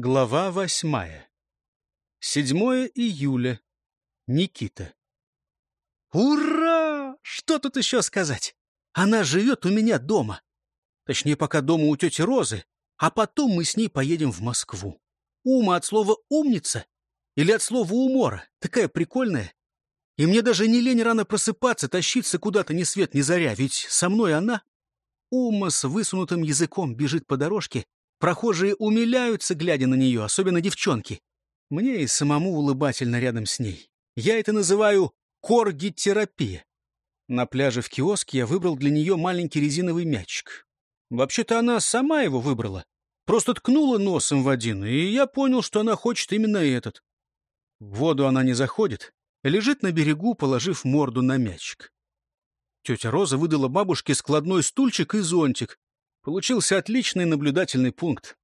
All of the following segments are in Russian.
Глава восьмая. 7 июля. Никита. Ура! Что тут еще сказать? Она живет у меня дома. Точнее, пока дома у тети Розы, а потом мы с ней поедем в Москву. Ума от слова «умница» или от слова «умора». Такая прикольная. И мне даже не лень рано просыпаться, тащиться куда-то ни свет ни заря, ведь со мной она. Ума с высунутым языком бежит по дорожке, Прохожие умиляются, глядя на нее, особенно девчонки. Мне и самому улыбательно рядом с ней. Я это называю корги-терапия. На пляже в киоске я выбрал для нее маленький резиновый мячик. Вообще-то она сама его выбрала. Просто ткнула носом в один, и я понял, что она хочет именно этот. В воду она не заходит, лежит на берегу, положив морду на мячик. Тетя Роза выдала бабушке складной стульчик и зонтик. Получился отличный наблюдательный пункт.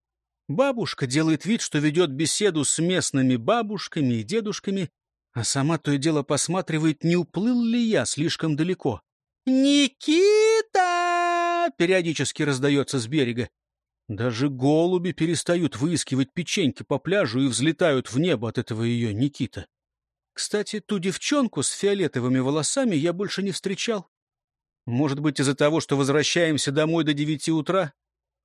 Бабушка делает вид, что ведет беседу с местными бабушками и дедушками, а сама то и дело посматривает, не уплыл ли я слишком далеко. «Никита!» — периодически раздается с берега. Даже голуби перестают выискивать печеньки по пляжу и взлетают в небо от этого ее Никита. Кстати, ту девчонку с фиолетовыми волосами я больше не встречал. Может быть, из-за того, что возвращаемся домой до девяти утра?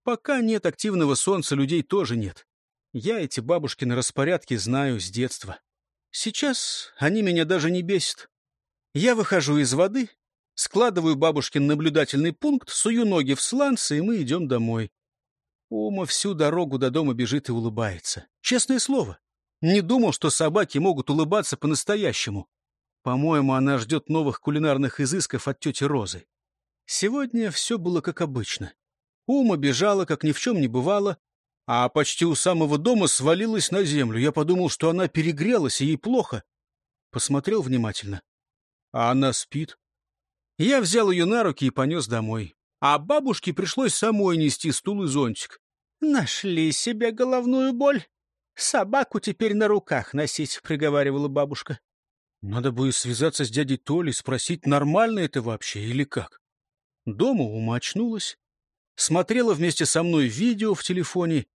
Пока нет активного солнца, людей тоже нет. Я эти бабушкины распорядки знаю с детства. Сейчас они меня даже не бесят. Я выхожу из воды, складываю бабушкин наблюдательный пункт, сую ноги в сланцы, и мы идем домой. Ума всю дорогу до дома бежит и улыбается. Честное слово, не думал, что собаки могут улыбаться по-настоящему. По-моему, она ждет новых кулинарных изысков от тети Розы. Сегодня все было как обычно. Ума бежала, как ни в чем не бывало, а почти у самого дома свалилась на землю. Я подумал, что она перегрелась, и ей плохо. Посмотрел внимательно. А она спит. Я взял ее на руки и понес домой. А бабушке пришлось самой нести стул и зонтик. «Нашли себе головную боль. Собаку теперь на руках носить», — приговаривала бабушка. Надо бы связаться с дядей Толей, спросить, нормально это вообще или как. Дома ума очнулась. Смотрела вместе со мной видео в телефоне.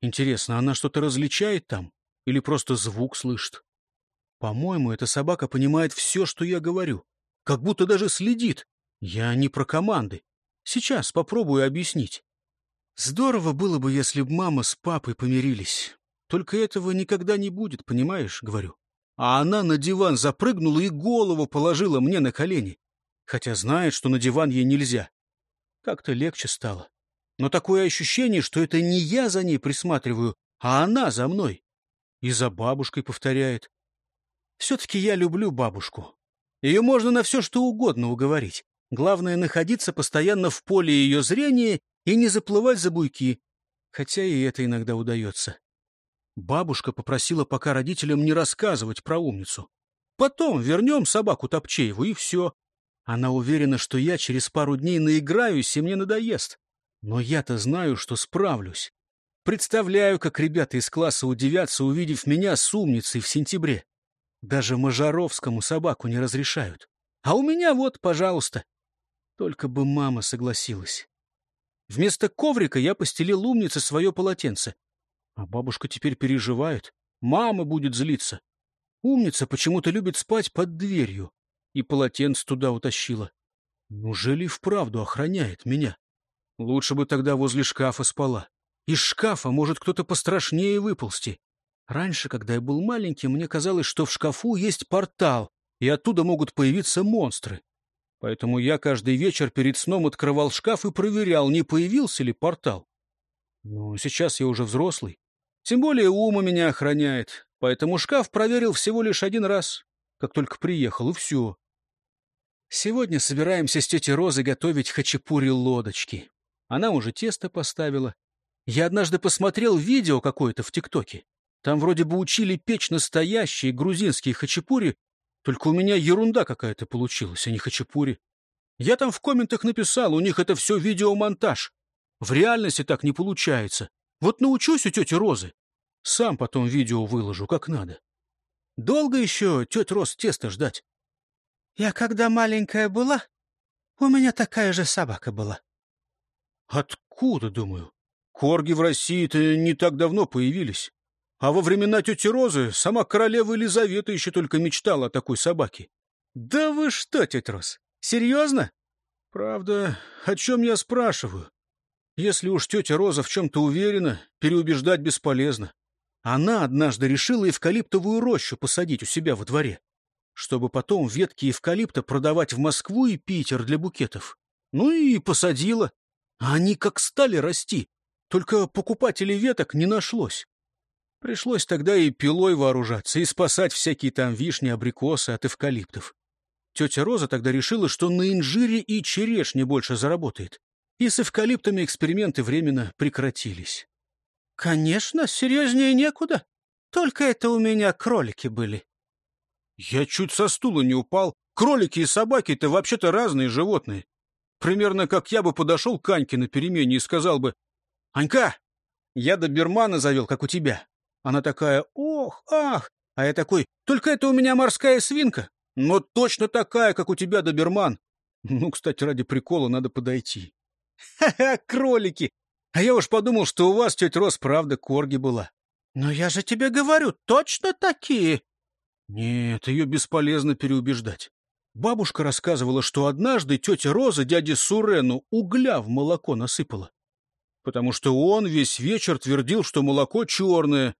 Интересно, она что-то различает там? Или просто звук слышит? По-моему, эта собака понимает все, что я говорю. Как будто даже следит. Я не про команды. Сейчас попробую объяснить. Здорово было бы, если б мама с папой помирились. Только этого никогда не будет, понимаешь, говорю а она на диван запрыгнула и голову положила мне на колени, хотя знает, что на диван ей нельзя. Как-то легче стало. Но такое ощущение, что это не я за ней присматриваю, а она за мной. И за бабушкой повторяет. Все-таки я люблю бабушку. Ее можно на все, что угодно уговорить. Главное — находиться постоянно в поле ее зрения и не заплывать за буйки. Хотя и это иногда удается. Бабушка попросила пока родителям не рассказывать про умницу. Потом вернем собаку Топчееву, и все. Она уверена, что я через пару дней наиграюсь, и мне надоест. Но я-то знаю, что справлюсь. Представляю, как ребята из класса удивятся, увидев меня с умницей в сентябре. Даже Мажаровскому собаку не разрешают. А у меня вот, пожалуйста. Только бы мама согласилась. Вместо коврика я постелил умнице свое полотенце. А бабушка теперь переживает. Мама будет злиться. Умница почему-то любит спать под дверью. И полотенце туда утащила. Неужели вправду охраняет меня? Лучше бы тогда возле шкафа спала. Из шкафа может кто-то пострашнее выползти. Раньше, когда я был маленьким, мне казалось, что в шкафу есть портал, и оттуда могут появиться монстры. Поэтому я каждый вечер перед сном открывал шкаф и проверял, не появился ли портал. Но сейчас я уже взрослый. Тем более Ума меня охраняет, поэтому шкаф проверил всего лишь один раз, как только приехал, и все. Сегодня собираемся с тетей Розой готовить хачапури-лодочки. Она уже тесто поставила. Я однажды посмотрел видео какое-то в ТикТоке. Там вроде бы учили печь настоящие грузинские хачапури, только у меня ерунда какая-то получилась, а не хачапури. Я там в комментах написал, у них это все видеомонтаж. В реальности так не получается. Вот научусь у тети Розы. Сам потом видео выложу, как надо. Долго еще тетя Роз тесто ждать? Я когда маленькая была, у меня такая же собака была. Откуда, думаю? Корги в России-то не так давно появились. А во времена тети Розы сама королева Елизавета еще только мечтала о такой собаке. Да вы что, тетя Роз, серьезно? Правда, о чем я спрашиваю? Если уж тетя Роза в чем-то уверена, переубеждать бесполезно. Она однажды решила эвкалиптовую рощу посадить у себя во дворе, чтобы потом ветки эвкалипта продавать в Москву и Питер для букетов. Ну и посадила. А они как стали расти, только покупателей веток не нашлось. Пришлось тогда и пилой вооружаться, и спасать всякие там вишни, абрикосы от эвкалиптов. Тетя Роза тогда решила, что на инжире и черешне больше заработает. И с эвкалиптами эксперименты временно прекратились. «Конечно, серьезнее некуда. Только это у меня кролики были». Я чуть со стула не упал. Кролики и собаки — это вообще-то разные животные. Примерно как я бы подошел к Аньке на перемене и сказал бы, «Анька, я добермана завел, как у тебя». Она такая «Ох, ах!» А я такой «Только это у меня морская свинка, но точно такая, как у тебя доберман». Ну, кстати, ради прикола надо подойти. «Ха-ха, кролики! А я уж подумал, что у вас, тетя Рос, правда корги была». «Но я же тебе говорю, точно такие!» Нет, ее бесполезно переубеждать. Бабушка рассказывала, что однажды тетя Роза дяде Сурену угля в молоко насыпала потому что он весь вечер твердил, что молоко черное.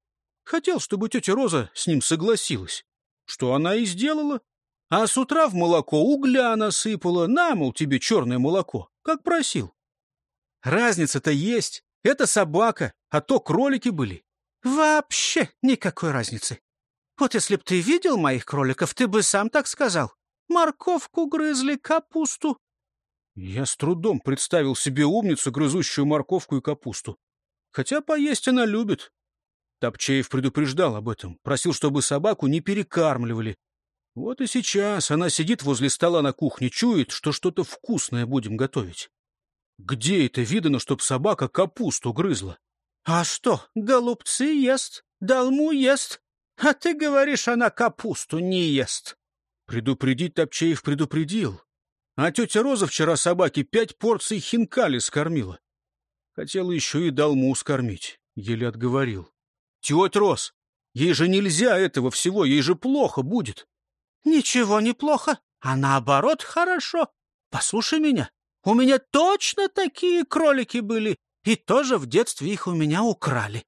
Хотел, чтобы тетя Роза с ним согласилась, что она и сделала. А с утра в молоко угля насыпала, на, мол, тебе черное молоко, как просил. Разница-то есть. Это собака, а то кролики были. Вообще никакой разницы. Вот если б ты видел моих кроликов, ты бы сам так сказал. Морковку грызли, капусту. Я с трудом представил себе умницу, грызущую морковку и капусту. Хотя поесть она любит. Топчеев предупреждал об этом, просил, чтобы собаку не перекармливали. Вот и сейчас она сидит возле стола на кухне, чует, что что-то вкусное будем готовить. Где это видано, чтоб собака капусту грызла? — А что, голубцы ест, долму ест, а ты говоришь, она капусту не ест. Предупредить Топчеев предупредил, а тетя Роза вчера собаке пять порций хинкали скормила. Хотела еще и долму скормить, еле отговорил. Тетя Роз, ей же нельзя этого всего, ей же плохо будет. Ничего не плохо, а наоборот хорошо. Послушай меня, у меня точно такие кролики были, и тоже в детстве их у меня украли.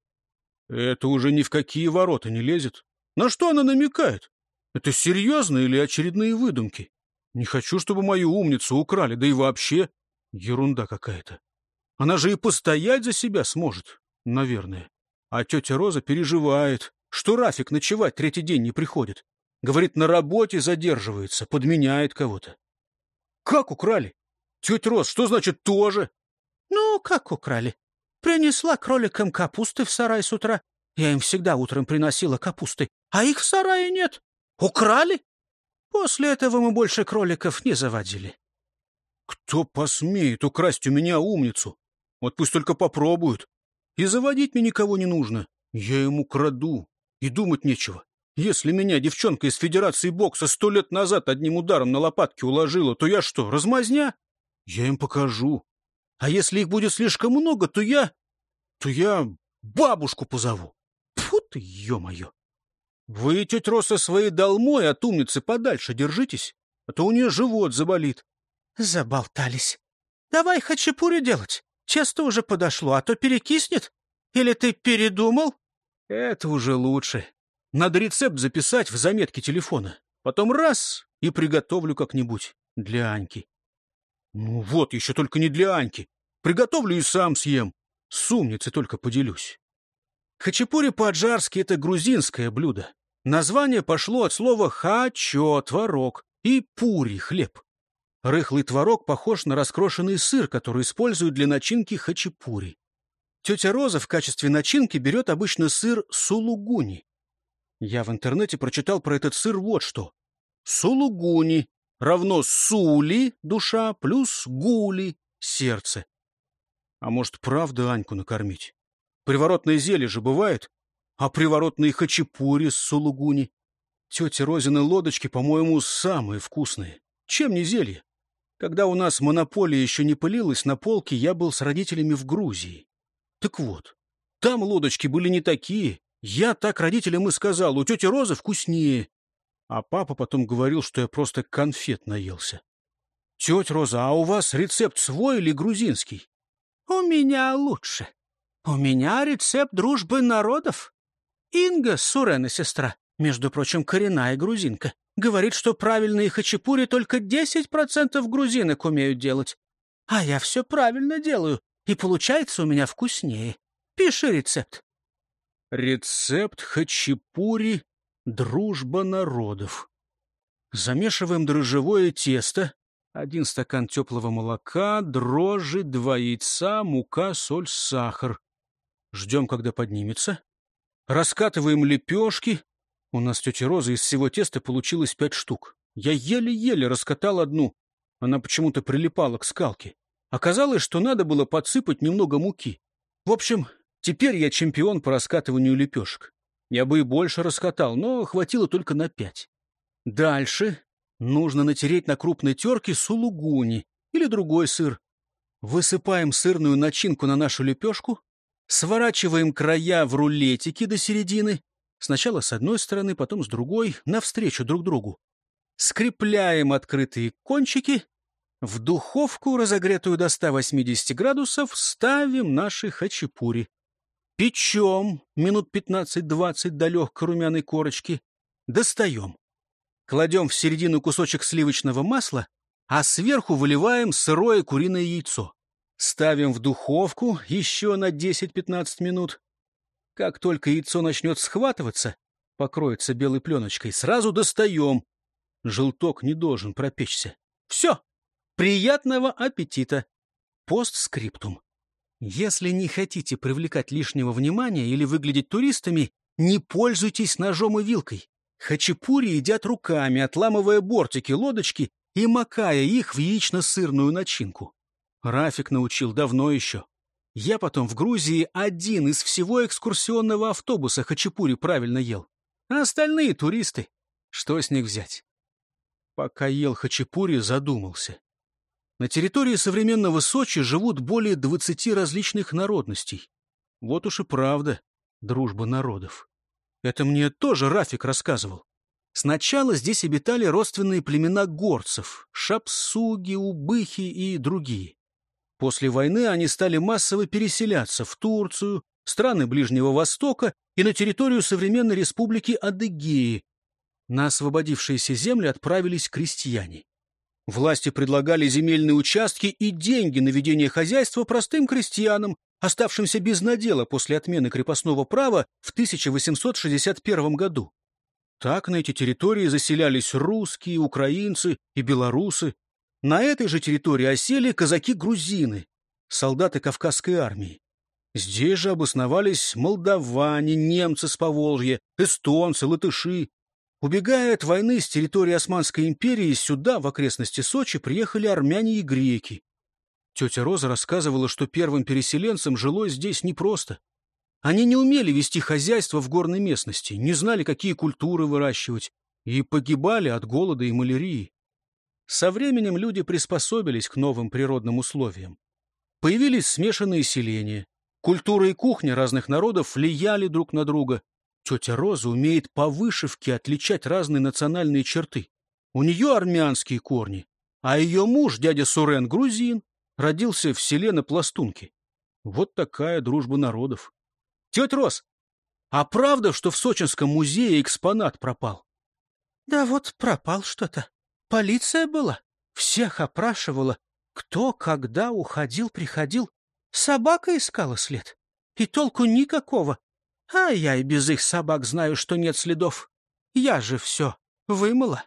Это уже ни в какие ворота не лезет. На что она намекает? Это серьезно или очередные выдумки? Не хочу, чтобы мою умницу украли, да и вообще ерунда какая-то. Она же и постоять за себя сможет, наверное. А тетя Роза переживает, что Рафик ночевать третий день не приходит. Говорит, на работе задерживается, подменяет кого-то. Как украли? Тетя Роз, что значит тоже? Ну, как украли? Принесла кроликам капусты в сарай с утра. Я им всегда утром приносила капусты, а их в сарае нет. Украли? После этого мы больше кроликов не заводили. Кто посмеет украсть у меня умницу? Вот пусть только попробуют. И заводить мне никого не нужно. Я ему краду. И думать нечего. Если меня девчонка из Федерации бокса сто лет назад одним ударом на лопатки уложила, то я что, размазня? Я им покажу. А если их будет слишком много, то я... то я бабушку позову. Фу ты, ё-моё! Вы, тетя Роса, своей долмой от умницы подальше держитесь, а то у нее живот заболит. Заболтались. Давай хачапури делать. Часто уже подошло, а то перекиснет. Или ты передумал? Это уже лучше. Надо рецепт записать в заметке телефона. Потом раз — и приготовлю как-нибудь для Аньки. Ну вот, еще только не для Аньки. Приготовлю и сам съем. С умницей только поделюсь. Хачапури по-аджарски — это грузинское блюдо. Название пошло от слова «хачо» — творог и «пури» — хлеб. Рыхлый творог похож на раскрошенный сыр, который используют для начинки хачапури. Тетя Роза в качестве начинки берет обычно сыр сулугуни. Я в интернете прочитал про этот сыр вот что. Сулугуни равно сули — душа плюс гули — сердце. А может, правда Аньку накормить? Приворотное зелье же бывает а приворотные хачапури с сулугуни. Тетя Розины лодочки, по-моему, самые вкусные. Чем не зелье? Когда у нас монополия еще не пылилась на полке, я был с родителями в Грузии. Так вот, там лодочки были не такие, Я так родителям и сказал, у тети Розы вкуснее. А папа потом говорил, что я просто конфет наелся. Тетя Роза, а у вас рецепт свой или грузинский? У меня лучше. У меня рецепт дружбы народов. Инга, Сурена сестра, между прочим, коренная грузинка, говорит, что правильные хачапури только 10% грузинок умеют делать. А я все правильно делаю, и получается у меня вкуснее. Пиши рецепт. Рецепт хачапури «Дружба народов». Замешиваем дрожжевое тесто, один стакан теплого молока, дрожжи, два яйца, мука, соль, сахар. Ждем, когда поднимется. Раскатываем лепешки. У нас тетя Роза из всего теста получилось пять штук. Я еле-еле раскатал одну. Она почему-то прилипала к скалке. Оказалось, что надо было подсыпать немного муки. В общем, Теперь я чемпион по раскатыванию лепешек. Я бы и больше раскатал, но хватило только на пять. Дальше нужно натереть на крупной терке сулугуни или другой сыр. Высыпаем сырную начинку на нашу лепешку, сворачиваем края в рулетики до середины, сначала с одной стороны, потом с другой, навстречу друг другу. Скрепляем открытые кончики, в духовку, разогретую до 180 градусов, ставим наши хачапури. Печем минут пятнадцать-двадцать до легкой румяной корочки. Достаем. Кладем в середину кусочек сливочного масла, а сверху выливаем сырое куриное яйцо. Ставим в духовку еще на 10-15 минут. Как только яйцо начнет схватываться, покроется белой пленочкой, сразу достаем. Желток не должен пропечься. Все. Приятного аппетита. Постскриптум. Если не хотите привлекать лишнего внимания или выглядеть туристами, не пользуйтесь ножом и вилкой. Хачапури едят руками, отламывая бортики лодочки и макая их в яично-сырную начинку. Рафик научил давно еще. Я потом в Грузии один из всего экскурсионного автобуса хачапури правильно ел. А остальные туристы, что с них взять? Пока ел хачапури, задумался. На территории современного Сочи живут более 20 различных народностей. Вот уж и правда дружба народов. Это мне тоже Рафик рассказывал. Сначала здесь обитали родственные племена горцев — шапсуги, убыхи и другие. После войны они стали массово переселяться в Турцию, страны Ближнего Востока и на территорию современной республики Адыгеи. На освободившиеся земли отправились крестьяне. Власти предлагали земельные участки и деньги на ведение хозяйства простым крестьянам, оставшимся без надела после отмены крепостного права в 1861 году. Так на эти территории заселялись русские, украинцы и белорусы. На этой же территории осели казаки-грузины, солдаты Кавказской армии. Здесь же обосновались молдаване, немцы с Поволжья, эстонцы, латыши. Убегая от войны с территории Османской империи, сюда, в окрестности Сочи, приехали армяне и греки. Тетя Роза рассказывала, что первым переселенцам жилось здесь непросто. Они не умели вести хозяйство в горной местности, не знали, какие культуры выращивать, и погибали от голода и малярии. Со временем люди приспособились к новым природным условиям. Появились смешанные селения. Культура и кухня разных народов влияли друг на друга. Тетя Роза умеет по вышивке отличать разные национальные черты. У нее армянские корни, а ее муж, дядя Сурен, грузин, родился в селе на Пластунке. Вот такая дружба народов. Тетя Роз, а правда, что в Сочинском музее экспонат пропал? Да вот пропал что-то. Полиция была. Всех опрашивала. Кто, когда уходил, приходил. Собака искала след. И толку никакого. А я и без их собак знаю, что нет следов. Я же все вымыла.